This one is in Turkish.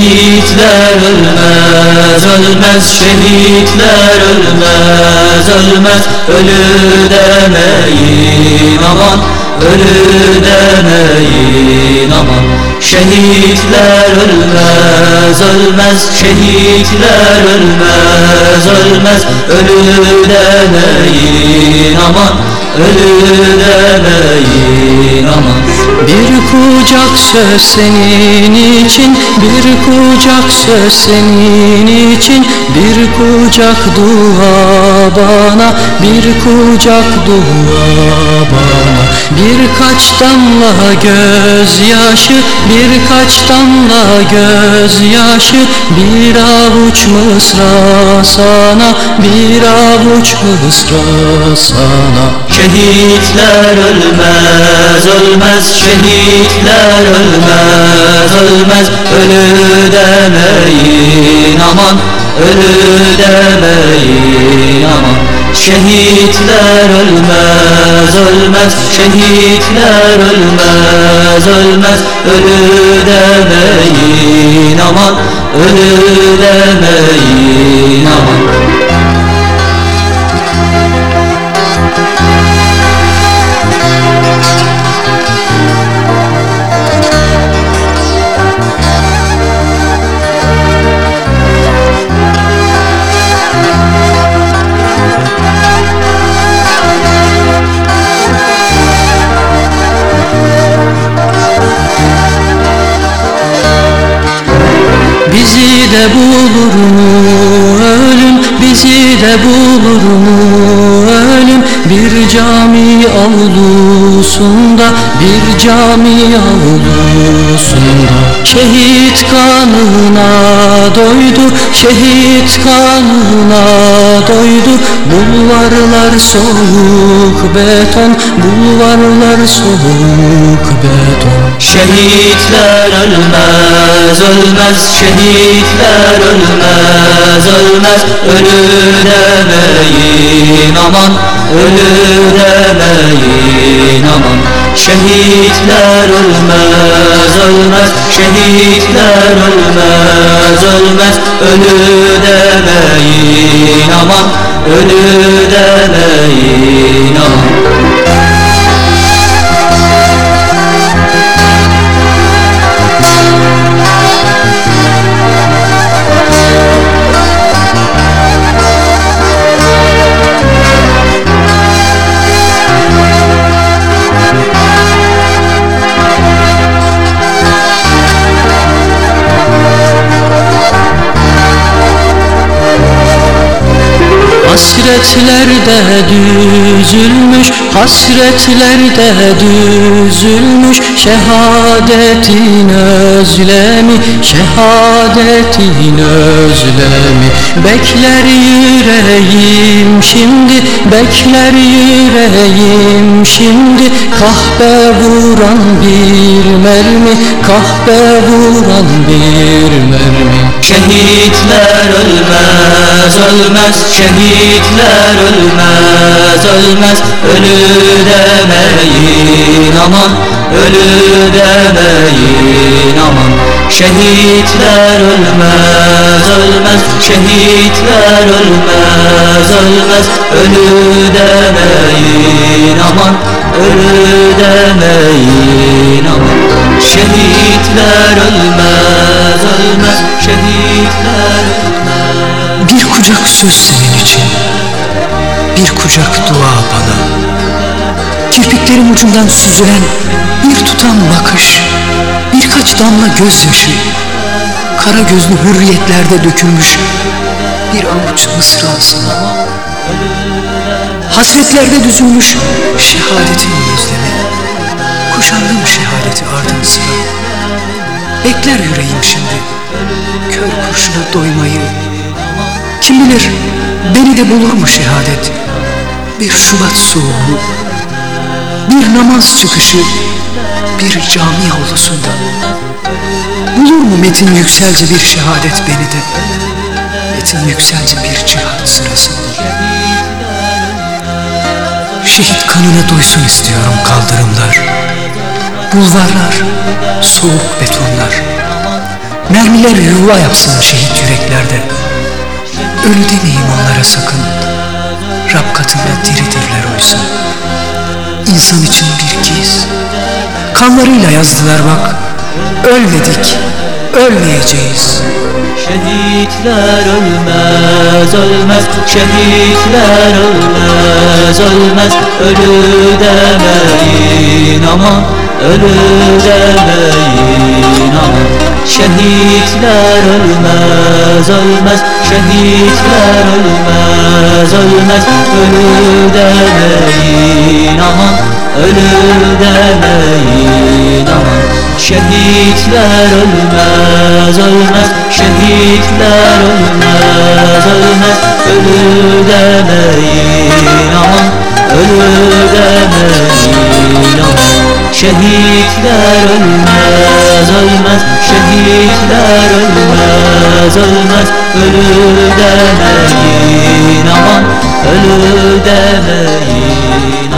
Şehitler ölmez, ölmez Şehitler ölmez, ölmez. Ölü demeyin aman Ölü demeyin Şehitler ölmez, ölmez. Şehitler ölmez, ölmez. Ölü demeyin aman Ölü demeyin aman. Bir kucak söz senin için Bir kucak söz senin için Bir kucak dua bana Bir kucak dua bana. Birkaç damla gözyaşı Birkaç damla gözyaşı. Bir avuç mısra sana Bir avuç mısra sana. Şehitler ölmez, ölmez. Şehitler ölmez, ölmez. Ölü demeyin aman Ölü demeyin aman Şehitler ölmez, ölmez. Şehitler ölmez, ölmez. Ölü demeyin aman Ölü demeyin aman de bulur mu ölüm? Bizi de bulur mu ölüm? Bir cami avlusunda Bir cami avlusunda. Şehit kanına doydu Şehit kanına doydu. Bulvarlar soğuk beton Bulvarlar soğuk beton Şehitler ölmez, ölmez. Şehitler ölmez, ölmez. Ölü demeyin aman. Ölü demeyin aman. Şehitler ölmez, ölmez. Şehitler ölmez, ölmez. Ölü demeyin aman. Ölü demeyin aman Hasretlerde düzülmüş Hasretlerde düzülmüş. Şehadetin özlemi Şehadetin özlemi. Bekler yüreğim şimdi Bekler yüreğim şimdi. Kahpe vuran bir mermi Kahpe vuran bir mermi Şehitler ölmez, ölmez. Şehitler ölmez, ölmez. Ölü demeyin aman Ölü demeyin aman. Şehitler ölmez, ölmez. Şehitler ölmez, ölmez. Ölü demeyin aman Ölü demeyin aman. Şehitler ölmez, kucak söz senin için. Bir kucak dua bana. Kirpiklerim ucundan süzülen Bir tutam bakış Birkaç damla gözyaşı Kara gözlü hürriyetlerde dökülmüş Bir avuç mısra sana Hasretlerde düzülmüş Şehadetin özlemi Kuşandım şehadeti ardın sıra. Bekler yüreğim şimdi Kör kurşuna doymayı kim bilir beni de bulur mu şehadet? Bir Şubat soğuğu Bir namaz çıkışı Bir cami avlusunda Bulur mu Metin Yükselci bir şehadet beni de? Metin Yükselci bir cihat sırasında. Şehit kanına doysun istiyorum kaldırımlar. Bulvarlar, soğuk betonlar. Mermiler yuva yapsın şehit yüreklerde Ölü demeyin onlara sakın. Rab katında diridirler oysa İnsan için bir giz Kanlarıyla yazdılar bak. Ölmedik, ölmeyeceğiz. Şehitler ölmez, ölmez. Şehitler ölmez, ölmez. Ölü demeyin aman Ölü demeyin aman Şehitler ölmez, ölmez Şehitler ölmez, ölmez. Ölü demeyin aman Ölü demeyin aman. Şehitler ölmez, ölmez. Şehitler ölmez, ölmez. Ölü demeyin aman Ölü demeyin aman. Şehitler ölmez, ölmez Şehitler ölmez, ölmez Ölü demeyin aman Ölü demeyin